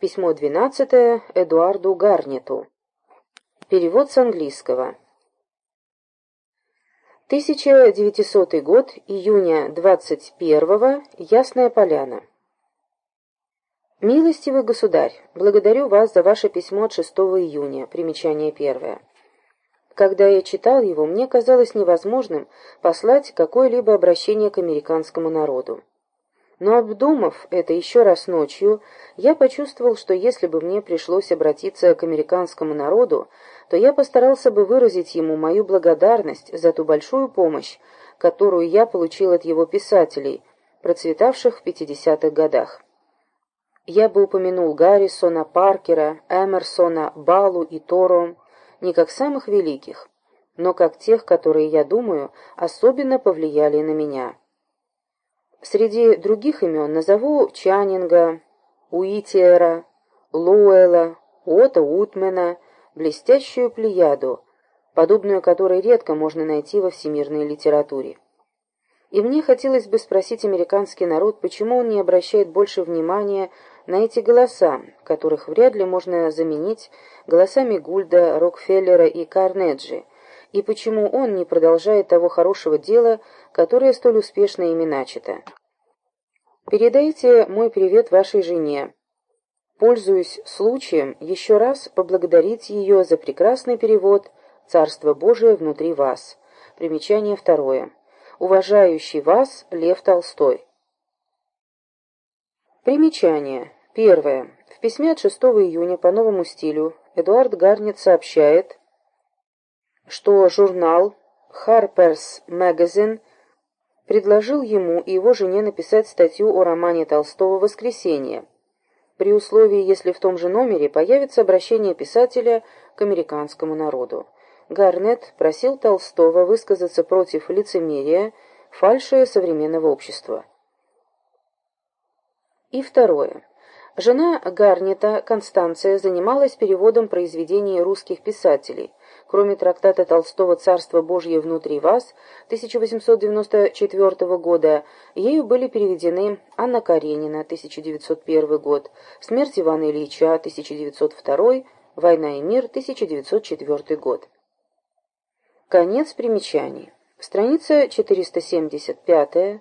Письмо 12 Эдуарду Гарнету. Перевод с английского. 1900 год, июня 21 Ясная Поляна. Милостивый государь, благодарю вас за ваше письмо от 6 июня, примечание первое. Когда я читал его, мне казалось невозможным послать какое-либо обращение к американскому народу. Но обдумав это еще раз ночью, я почувствовал, что если бы мне пришлось обратиться к американскому народу, то я постарался бы выразить ему мою благодарность за ту большую помощь, которую я получил от его писателей, процветавших в 50-х годах. Я бы упомянул Гаррисона, Паркера, Эмерсона, Балу и Торо не как самых великих, но как тех, которые, я думаю, особенно повлияли на меня. Среди других имен назову Чаннинга, Уитиера, Луэлла, Уота Утмена, блестящую плеяду, подобную которой редко можно найти во всемирной литературе. И мне хотелось бы спросить американский народ, почему он не обращает больше внимания на эти голоса, которых вряд ли можно заменить голосами Гульда, Рокфеллера и Карнеджи, и почему он не продолжает того хорошего дела, которое столь успешно ими начато. Передайте мой привет вашей жене. Пользуюсь случаем еще раз поблагодарить ее за прекрасный перевод «Царство Божие внутри вас». Примечание второе. Уважающий вас Лев Толстой. Примечание. Первое. В письме от 6 июня по новому стилю Эдуард Гарнет сообщает, что журнал Harper's Magazine предложил ему и его жене написать статью о романе Толстого «Воскресенье», при условии, если в том же номере появится обращение писателя к американскому народу. Гарнет просил Толстого высказаться против лицемерия, фальши современного общества. И второе. Жена Гарнета, Констанция, занималась переводом произведений русских писателей. Кроме трактата Толстого «Царство Божье внутри вас» 1894 года, ею были переведены Анна Каренина, 1901 год, Смерть Ивана Ильича, 1902, Война и мир, 1904 год. Конец примечаний. Страница 475